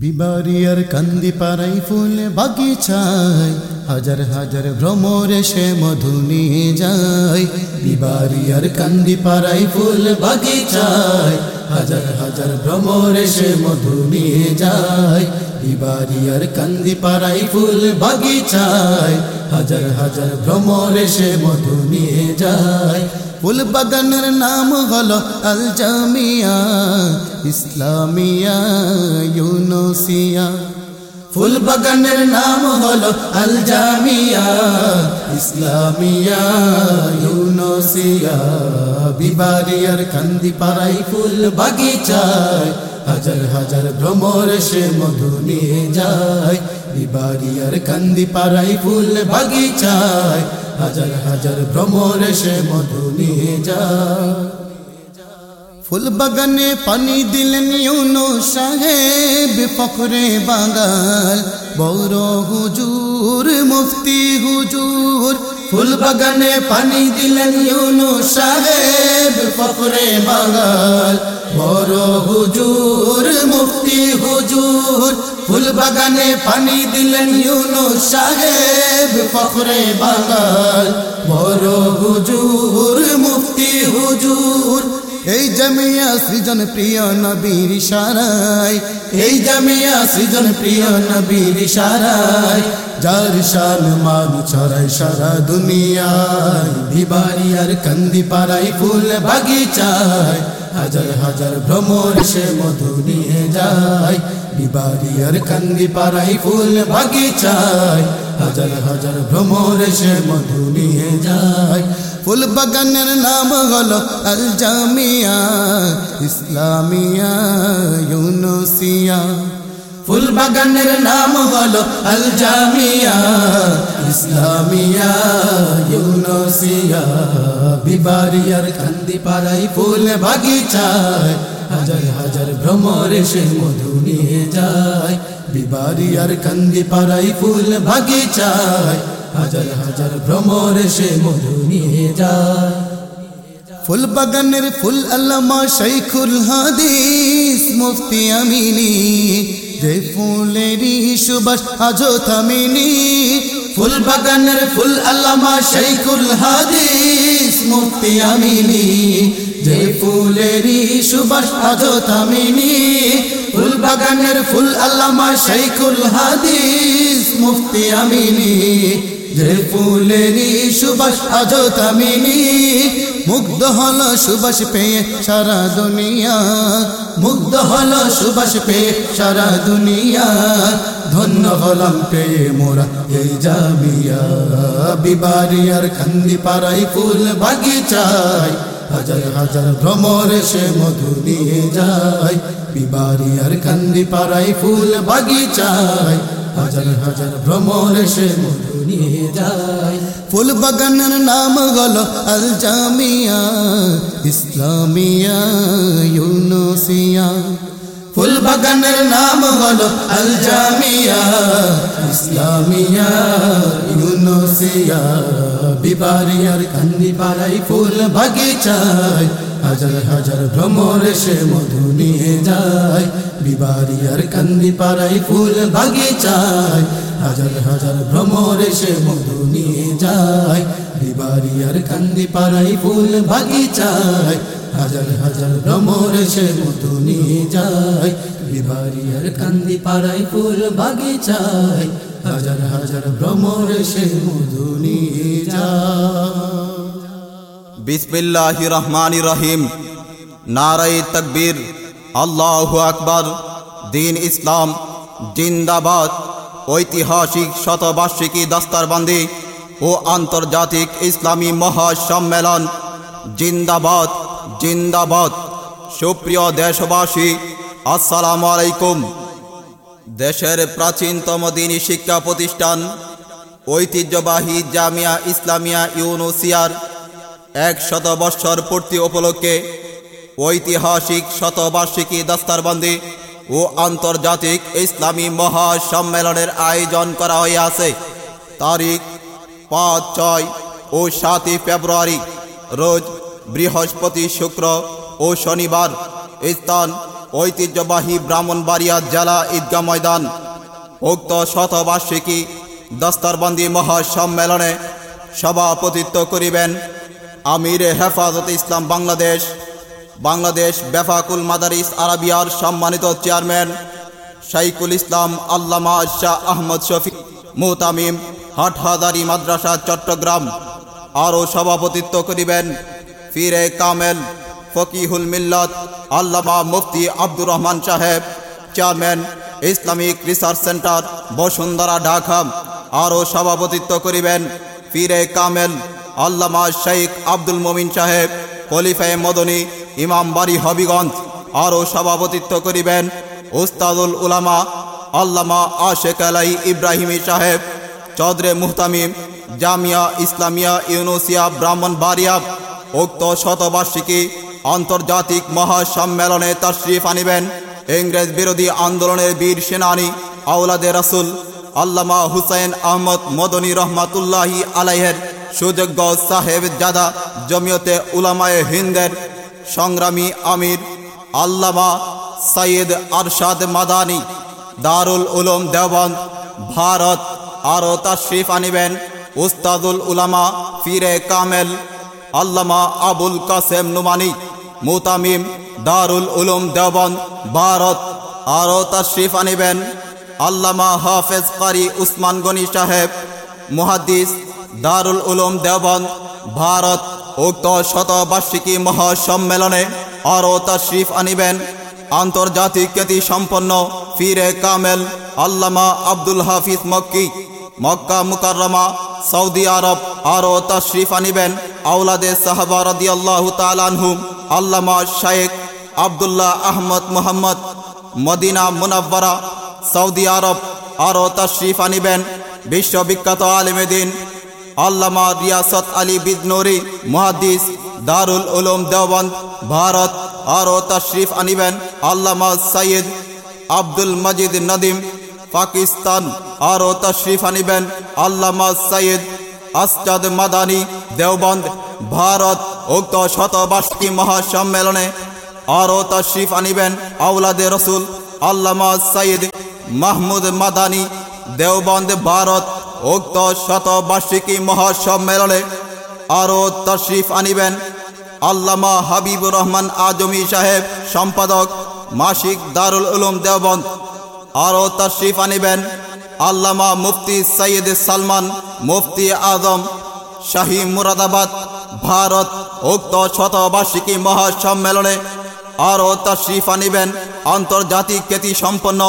বিবারিয়ার কান্দি পাড়াই ফুল বাগিচায়, হাজার হাজার ভ্রমরে সে মধু নিয়ে যায়। বিবারিয়ার কান্দি পাড়াই ফুল বাগিচায়, হাজার হাজার ভ্রমরে সে মধু নিয়ে যায়। বিবারিয়ার কান্দি পাড়াই ফুল বাগিচায়, হাজার হাজার ভ্রমরে সে মধু নিয়ে যায়। ফুল বাগানের নাম হলো আল জামিয়া ইসলামিয়া, ইউনুসিয়া। ফুল বাগানের নাম হলো আল জামিয়া ইসলামিয়া, ইউনুসিয়া। বিবারিয়ার কান্দি পাড়াই ফুল বাগিচায় হাজার হাজার ভ্রমর সে মধু নিয়ে যায়। বিবারিয়ার কান্দি পাড়াই ফুল বাগিচায়। হাজার হাজার ভ্রমর সে মধু নিয়ে যায়। ফুল বাগানে পানি দিলেন ইউনো সাহেব, ফখরে বাঙাল। বৌর হুজুর, মুফতি হুজুর। ফুল বাগানে পানি দিলেন ইউনো সাহেব, ফখরে বাঙাল। বড় হুজুর, মুফতি হুজুর ফুল বাগানে পানি দিলেন ইউনো সাহেব, ফখরে বাঙাল বড় হুজুর, মুফতি হুজুর, এই জামিয়া সৃজন প্রিয় নবীর সারাই এই জামিয়া সৃজন প্রিয় নবীর সারাই যার শাল মান ছড়াই সারা দুনিয়ায় বিবারিয়ার কান্দি পাড়াই ফুল বাগিচায়। হাজার হাজার ভ্রমর সে মধু নিয়ে যায়। বিবারিয়ার কান্দি পাড়াই ফুল বাগিচায়। হাজার হাজার ভ্রমর সে মধু নিয়ে যায়। ফুল বাগানের নাম হলো আল জামিয়া, ইসলামিয়া, ইউনুসিয়া। ফুল বাগানের নাম হলো আল জামিয়া ইসলামিয়া, ইউনুসিয়া, বিবারিয়ার কান্দি পাড়াই ফুল বাগিচায়, হাজার হাজার ভ্রমরে সে মধু নিয়ে যায়, বিবারিয়ার কান্দি পাড়াই ফুল বাগিচায়, হাজার হাজার ভ্রমরে সে মধু নিয়ে যায়। ফুল বাগানের ফুল আল্লামা শাইখুল হাদিস, মুফতি আমিনি যে ফুলেরই সুবাস আজো থামিনি। ফুল বাগানের ফুল আল্লামা শাইখুল হাদিস মুফতি আমিনি। যে ফুলেরই সুবাস আজো থামিনি। ফুল বাগানের ফুল আল্লামা শাইখুল হাদিস মুফতি আমিনি। যে ফুলেরই সুবাস আজো থামিনি। মুগ্ধ হলো সুবাস পেয়ে সারা দুনিয়া। মুগ্ধ হলো সুবাস পেয়ে সারা দুনিয়া। ধন্য হলাম পেয়ে মোরা এই জামিয়া। বিবারিয়ার খান্দি পাড়াই ফুল বাগিচায়। হাজার হাজার ভ্রমর সে মধু নিয়ে যায়। বিবারিয়ার কান্দি পাড়াই ফুল বাগিচায়। হাজার হাজার ভ্রমর সে মধু নিয়ে যায়। ফুল বাগানের নাম হলো আল জামিয়া, ইসলামিয়া, ইউনুসিয়া। ফুল বাগানের নাম হলো আল জামিয়া, ইসলামিয়া, ইউনুসিয়া। বিবারিয়ার কান্দি পাড়াই ফুল বাগিচায়, হাজার হাজার ভ্রমর সে মধু নিয়ে যায়। বিবারিয়ার কান্দি পাড়াই ফুল বাগিচায়, হাজার হাজার ভ্রমর সে মধু নিয়ে যায়। বিবারিয়ার কান্দি পাড়াই ফুল বাগিচায়, হাজার হাজার ভ্রমর সে মধু নিয়ে যায়। বিবারিয়ার কান্দি পাড়াই ফুল বাগিচায়, হাজার হাজার ভ্রমর সে মধু নিয়ে যায়। বিসমিল্লাহ রহমান রহিম। নারাই তকবীর। আল্লাহ আকবর। দিন ইসলাম, জিন্দাবাদ, ঐতিহাসিক শতবার্ষিকী দস্তারবন্দি ও আন্তর্জাতিক ইসলামী মহাসম্মেলন। জিন্দাবাদ জিন্দাবাদ। সুপ্রিয় দেশবাসী, আসসালামু আলাইকুম। দেশের প্রাচীনতম দিনী শিক্ষা প্রতিষ্ঠান, ঐতিহ্যবাহী জামিয়া ইসলামিয়া ইউনুসিয়ার এক বৎসর পূর্তি উপলক্ষে ঐতিহাসিক শতবার্ষিকী দস্তারবন্দি ও আন্তর্জাতিক ইসলামী মহাসম্মেলনের আয়োজন করা হইয়াছে তারিখ পাঁচ, ছয় ও সাতই ফেব্রুয়ারি, রোজ বৃহস্পতি শুক্র ও শনিবার, স্থান ঐতিহ্যবাহী ব্রাহ্মণবাড়িয়া জেলা ঈদগাহ ময়দান। উক্ত শতবার্ষিকী দস্তরবন্দি মহাসম্মেলনে সভাপতিত্ব করিবেন আমির হেফাজত ইসলাম বাংলাদেশ বাংলাদেশ বেফাকুল মাদারিস আরাবিয়ার সম্মানিত চেয়ারম্যান শাইকুল ইসলাম আল্লামা শাহ আহমদ শফি মুতামিম হাটহাজারি মাদ্রাসা চট্টগ্রাম। আরও সভাপতিত্ব করিবেন ফিরে কামেল ফকিহুল মিল্লত আল্লামা মুফতি আব্দুর রহমান সাহেব, chairman Islamic research centre Bashundhara, Dhaka. আরও সভাপতিত্ব করিবেন ফিরে কামেল আল্লামা শেখ আব্দুল মমিন সাহেব। খলিফায়ে মদনী ইমামবাড়ি হবিগঞ্জ আরও সভাপতিত্ব করিবেন উস্তাদুল উলামা আল্লামা আশেক আলাই ইব্রাহিমী সাহেব, চৌধরে মুহতামিম, জামিয়া ইসলামিয়া ইউনুসিয়া ব্রাহ্মণবাড়িয়া উক্ত শতবার্ষিকী আন্তর্জাতিক মহাসম্মেলনে তশরিফ আনিবেন। ইংরেজ বিরোধী আন্দোলনের বীর সেনানী আউলাদে রাসুল আল্লামা হুসাইন আহমদ মদনী রহমাতুল্লাহি আলাইহের সুযোগ্য সাহেব জাদা, জমিয়তে উলামায়ে হিন্দের সংগ্রামী আমির আল্লামা সৈয়দ আরশাদ মাদানি, দারুল উলুম দেওবন্দ, ভারত। আরও তাশরিফ আনিবেন উস্তাদুল উলামা ফিরে কামেল, আল্লামা আবুল কাসেম নুমানি, মুতামিম দারুল উলুম দেওবন্দ, ভারত। আরও তাশরিফ আনিবেন আল্লামা হাফেজ কারি উসমান গনি সাহেব, মুহাদ্দিস দারুল উলুম দেওবন্দ, ভারত উক্ত শতবার্ষিকী মহাসম্মেলনে আরও তাশরিফ আনিবেন। আন্তর্জাতিক খ্যাতি সম্পন্ন ফিরে কামেল আল্লামা Abdul Hafiz Makki, Makkah Mukarramah, Saudi Arab আরও তশরিফ আনিবেন। আউলাদে সাহাবা রাদিয়াল্লাহু তাআলাহুম আল্লামা শায়েখ Abdullah Ahmad Mohammad, Medina মুনাব্বারা, Saudi আরব আরও তশরিফ আনিবেন। বিশ্ববিখ্যাত আলেমেদিন আল্লামা রিয়াসত আলী বিদনুরি মহাদিস দারুল উলুম দেওবন্দ, ভারত, আরও তশরিফ আনিবেন আল্লামা সৈয়দ আব্দুল মজিদ নদিম, পাকিস্তান, আরও তশরিফ আনিবেন আল্লামা সৈয়দ আসজাদ মাদানী দেওবন্দ, ভারত, উক্ত শতবার্ষিকী মহাসম্মেলনে আরও তশরিফ আনিবেন আউলাদে রসুল আল্লামা সৈয়দ মাহমুদ মাদানী দেওবন্দ, ভারত উক্ত শতবার্ষিকী মহাসম্মেলনে আরও তশরিফ আনিবেন আল্লামা হাবিবুর রহমান আজমি সাহেব, সম্পাদক মাসিক দারুল উলুম দেওবন্দ। আরও তশরিফ আনিবেন আল্লামা মুফতি সৈয়দ সালমান মুফতি আজম, শাহী মুরাদাবাদ। ভারত উক্ত শতবার্ষিকী মহাসম্মেলনে আরও তশরিফ আনিবেন আন্তর্জাতিক খ্যাতি সম্পন্ন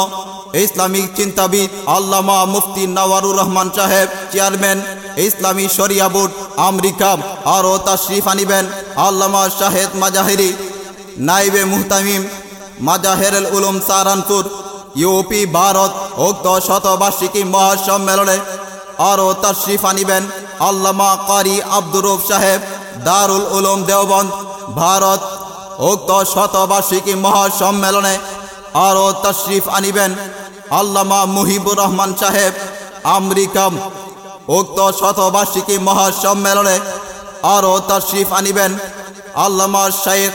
ইসলামিক চিন্তাবিদ আল্লামা মুফতি নওয়ারুর রহমান সাহেব, চেয়ারম্যান, ইসলামী শরিয়া বোর্ড, আমেরিকা, আরও তশরিফ আনিবেন। আল্লামা শাহেদ মাজাহিরি, নাইবে মুহতামিম মাজাহেরুল উলুম সারানপুর ইউপি, ভারত, উক্ত শতবার্ষিকী মহাসম্মেলনে আরও তশরিফ আনিবেন। আল্লামা কারি আব্দুর রৌফ সাহেব, দারুল উলুম দেওবন্দ, ভারত, উক্ত শতবার্ষিকী মহাসম্মেলনে আরও তশরিফ আনিবেন। আল্লামা মুহিবুর রহমান সাহেব, আমেরিকা উক্ত শতবার্ষিকী মহাসম্মেলনে আরও তশরিফ আনিবেন। আল্লামা শেখ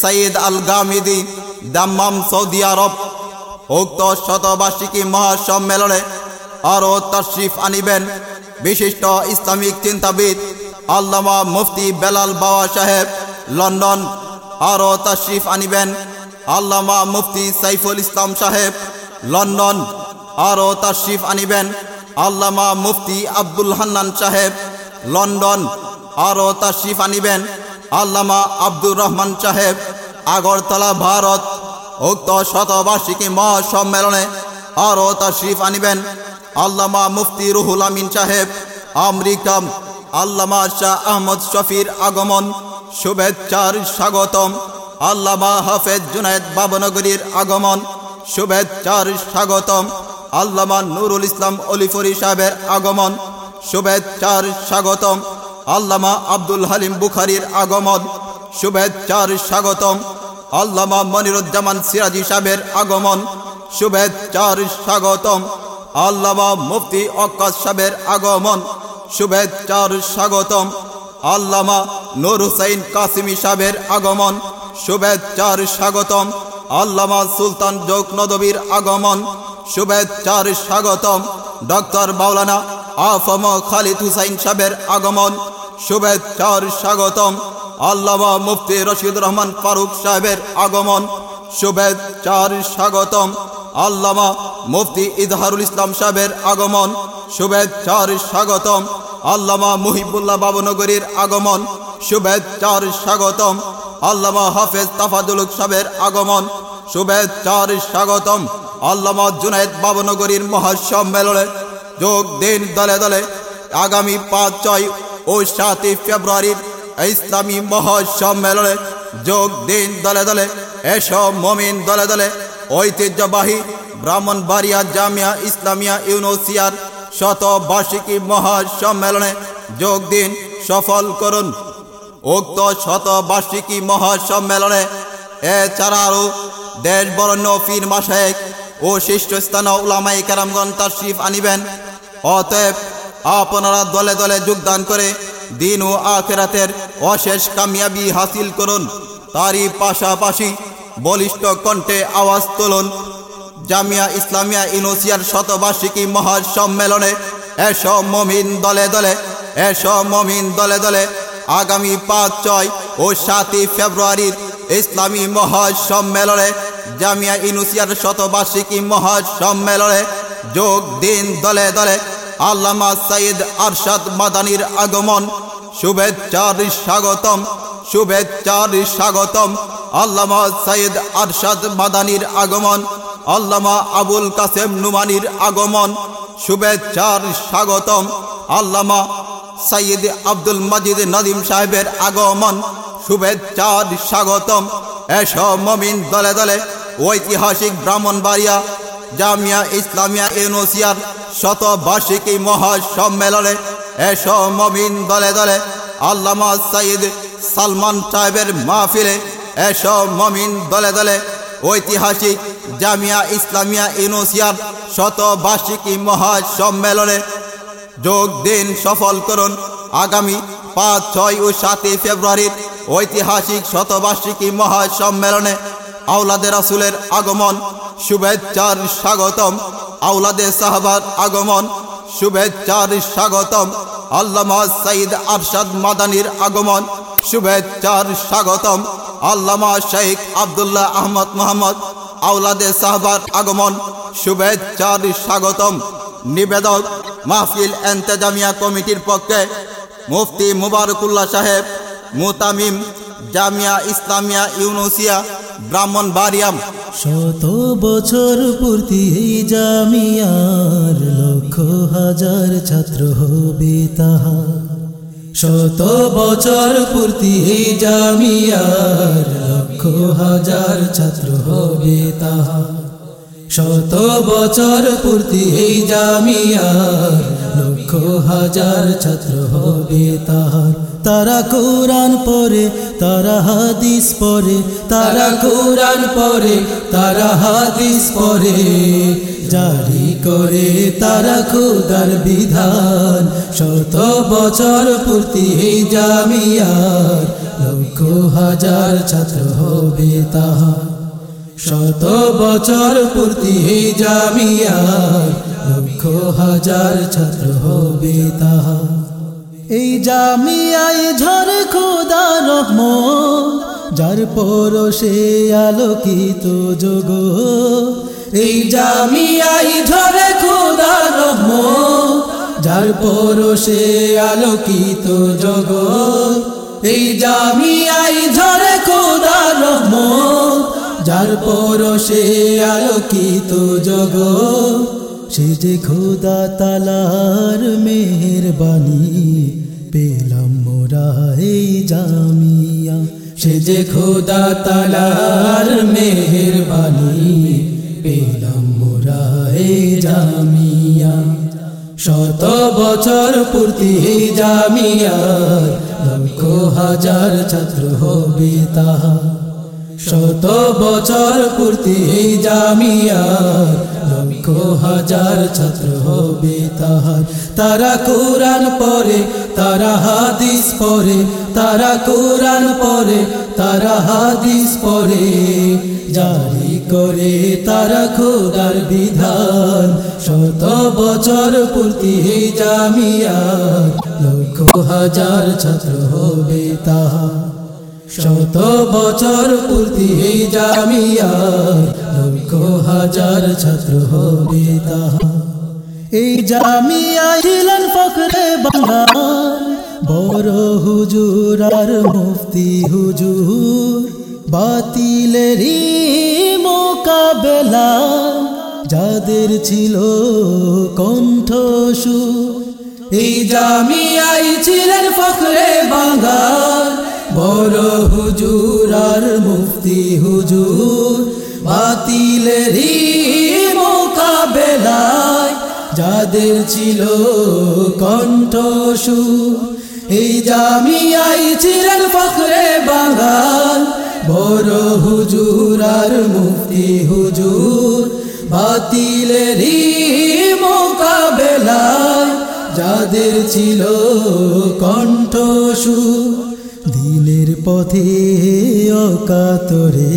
সঈদ আল গামিদি দাম্মাম সৌদি আরব উক্ত শতবার্ষিকী মহাসম্মেলনে আরও তশরিফ আনিবেন। বিশিষ্ট ইসলামিক চিন্তাবিদ আল্লামা মুফতি বেলাল বাবা সাহেব, লন্ডন, আরও তশরিফ আনিবেন। আল্লামা মুফতি সাইফুল ইসলাম সাহেব লন্ডন। আরও তশরিফ আনিবেন আল্লামা মুফতি আব্দুল হান্নান সাহেব। লন্ডন। আরও তশরিফ আনিবেন আল্লামা আব্দুর রহমান সাহেব। আগরতলা, ভারত। উক্ত শতবার্ষিকী মহাসম্মেলনে আরও তশরিফ আনিবেন আল্লামা মুফতি রুহুল আমিন সাহেব। আমেরিকা আল্লামা শাহ আহমদ শফির আগমন। শুভেচ্ছার স্বাগতম আল্লামা হাফেজ জুনায়দ বাবনগরীর আগমন। শুভেচ্ছার স্বাগতম আল্লামা নুরুল ইসলাম অলিফরি সাহেবের আগমন। শুভেচ্ছার স্বাগতম আল্লামা আব্দুল হালিম বুখারির আগমন। শুভেচ্ছার স্বাগতম আল্লামা মনিরুজ্জামান সিরাজি সাহেবের আগমন। শুভেচ্ছার স্বাগতম আল্লামা মুফতি অক্কাস সাহেবের আগমন। শুভেচ্ছার স্বাগতম আল্লামা নুর হুসাইন কাসিমি সাহেবের আগমন। শুভেচ্ছার স্বাগতম আল্লামা সুলতান যোগ নদবীর আগমন। শুভেচ্ছার স্বাগতম। ডক্টর মাওলানা আফম খালিদ হুসাইন সাহেবের আগমন। শুভেচ্ছার স্বাগতম। আল্লামা মুফতি রশিদ রহমান ফারুক সাহেবের আগমন। শুভেচ্ছার স্বাগতম। আল্লামা মুফতি ইজহারুল ইসলাম সাহেবের আগমন। শুভেচ্ছার স্বাগতম। আল্লামা মুহিবুল্লাহ বাবনগরীর আগমন। শুভেচ্ছার স্বাগতম। আল্লামা হাফেজ তাফাদুল সাহেবের আগমন। শুভেচ্ছার স্বাগতম আল্লামা জুনায়দ বাবনগরীর মহাসম্মেলনে। যোগ দিন দলে দলে আগামী পাঁচ ছয় ও সাতই ফেব্রুয়ারির ইসলামী মহাসম্মেলনে যোগ দিন দলে দলে এসব মমিন দলে দলে। ঐতিহ্যবাহী ব্রাহ্মণবাড়িয়া জামিয়া ইসলামিয়া ইউনোসিয়ার শত বার্ষিকী মহাসম্মেলনে যোগ দিন সফল করুন। উক্ত শত বার্ষিকী মহাসম্মেলনে এছাড়াও দেশ বরণ্য ফির মাসায়েক ও শীর্ষস্থান উলামাই কারামগণ তাশরিফ আনিবেন। অতএব আপনারা দলে দলে যোগদান করে দিন ও আখেরাতের অশেষ কামিয়াবি হাসিল করুন। তারই পাশাপাশি বলিষ্ঠ কণ্ঠে আওয়াজ তুলুন। জামিয়া ইসলামিয়া ইউনুসিয়ার শতবার্ষিকী মহাসম্মেলনে এসব মমিন দলে দলে এসব মমিন দলে দলে। আগামী পাঁচ, ছয় ও সাতই ফেব্রুয়ারির ইসলামী মহাসম্মেলনে জামিয়া ইউনুসিয়ার শতবার্ষিকী মহাসম্মেলনে যোগ দিন দলে দলে আল্লামা সাইদ আরশাদ মাদানির আগমন। শুভেচ্ছার স্বাগতম শুভেচ্ছার স্বাগতম আল্লামা সাইদ আরশাদ মাদানির আগমন, আল্লামা আবুল কাসেম নুমানির আগমন। শুভেচ্ছার স্বাগতম আল্লামা সাইদ আব্দুল মজিদ নদীম সাহেবের আগমন। শুভেচ্ছার স্বাগতম। এসব মমিন দলে দলে। ঐতিহাসিক ব্রাহ্মণবাড়িয়া জামিয়া ইসলামিয়া ইউনুসিয়ার শত বার্ষিকী মহাসম্মেলনে এসব মমিন দলে দলে। আল্লামা সাইদ সালমান সাহেবের মাহফিলে এসব মমিন দলে দলে। ঐতিহাসিক জামিয়া ইসলামিয়া ইউনুসিয়ার শত বার্ষিকী মহাসম্মেলনে যোগ দিন সফল করুন। আগামী পাঁচ, ছয় ও সাতই ফেব্রুয়ারির ঐতিহাসিক শতবার্ষিকী মহাসম্মেলনে আউলাদে রাসুলের আগমন, শুভেচ্ছার স্বাগতম। আউলাদে সাহাবার আগমন, শুভেচ্ছার স্বাগতম। আল্লামা সাইদ আরশাদ মাদানির আগমন, শুভেচ্ছার স্বাগতম। আল্লামা শেখ আবদুল্লাহ আহমদ মোহাম্মদ আউলাদে সাহবার আগমন, শুভেচ্ছার স্বাগতম। নিবেদক মাহফিল এন্তেজামিয়া কমিটির পক্ষে মুফতি মুবারকুল্লাহ সাহেব মুতামিম, জামিয়া, ইসলামিয়া, ইউনুসিয়া ব্রাহ্মণ বারিয়াম শত বছর পূর্তি এই জামিয়ার লক্ষ হাজার ছাত্র হবে তাহা। শত বছর পূর্তি এই জামিয়ার লক্ষ হাজার ছাত্র হবে তাহা। শত বছর পূর্তি এই জামিয়ার, লক্ষ হাজার ছাত্র হবে তাহার। তারা কোরআন পরে তারা হাদিস পরে তারা কোরআন পরে তারা হাদিস পরে জারি করে তারা খুদার বিধান, শত বছর পূর্তি এই জামিয়ার, লক্ষ হাজার ছাত্র হবে তাহার। শত বছর পূর্তি এই জামিয়ার লক্ষ হাজার ছাত্র হবে তাহা। এই জামিয়ায় ঝড় খোদা রহম যার পরশে আলোকিত যোগ। এই জামিয়ায় ঝড় খোদা রহম যার পরশে আলোকিত যোগ। এই জামিয়ায় ঝড় খোদা রহম যার পরশে আলোকিত জগ সে যে খোদা তালার মেহরবানি পেলাম মোরা এই জামিয়া। সে যে খোদা তালার মেহরবানি পেলাম মোরা এই জামিয়া। শত বছর পূর্তি এই জামিয়ার, লক্ষ হাজার ছাত্র হবে তাহা। শত বছর পূর্তি এই জামিয়ার, লক্ষ হাজার ছাত্র হবে তাহার। তারা কোরআন পরে তারা হাদিস পরে তারা কোরআন পরে তারা হাদিস পরে জারি করে তারা খোদার বিধান, শত বছর পূর্তি এই জামিয়া লক্ষ হাজার ছাত্র হবে তাহা শত বছর পূর্তি জামিয়া লক্ষ হাজার ছাত্র হবে তাহা এই জামিয়া ছিলেন ফখরে বাংলার বড় হুজুর আর মুফতি হুজুর। বাতিলেরই মোকাবেলা যাদের ছিল কণ্ঠসু এই জামিয়াই ছিলেন ফখরে বাঙ্গাল বড় হুজুর আর মুফতি হুজুর বাতিলেরই মোকাবেলায় যাদের ছিল কণ্ঠসু এই জামিয়াই ছিলেন ফখরে বাঙ্গাল বড় হুজুর আর মুফতি হুজুর বাতিলেরই মোকাবেলায় যাদের ছিল কণ্ঠসু দিনের পথে অকাতরে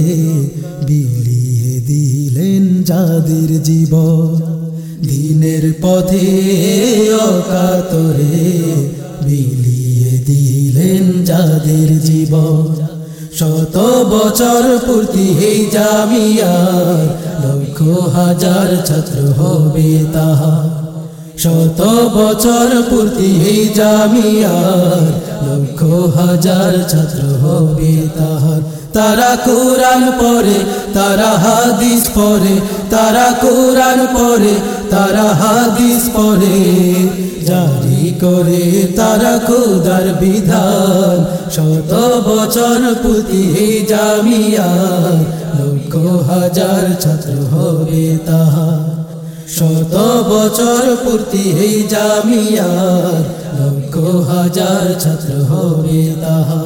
বিলিয়ে দিলেন যাদের জীব দিনের পথে অকাতরে বিলিয়ে দিলেন যাদের জীব শত বছর পূর্তি এই জামিয়ার, লক্ষ হাজার ছাত্র হবে তাহা শত বছর পূর্তি জামিয়ার, লক্ষ হাজার ছাত্র হবে তাহার। তারা কোরআন পরে তারা হাদিস পরে তারা কোরআন পরে তারা হাদিস পরে জারি করে তারা খুদার বিধান, শত বছর পুঁতি এই জামিয়ার, লক্ষ হাজার ছাত্র হবে তাহা শত বছর পূর্তি এই জামিয়ার, লক্ষ হাজার ছাত্র হবে তাহা।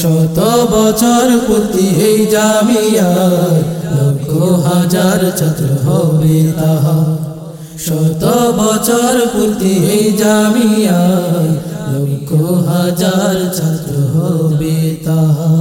শত বছর পূর্তি এই জামিয়ার, লক্ষ হাজার ছাত্র হবে তাহা। শত বছর পূর্তি এই জামিয়ার, লক্ষ হাজার ছাত্র হবে তাহা।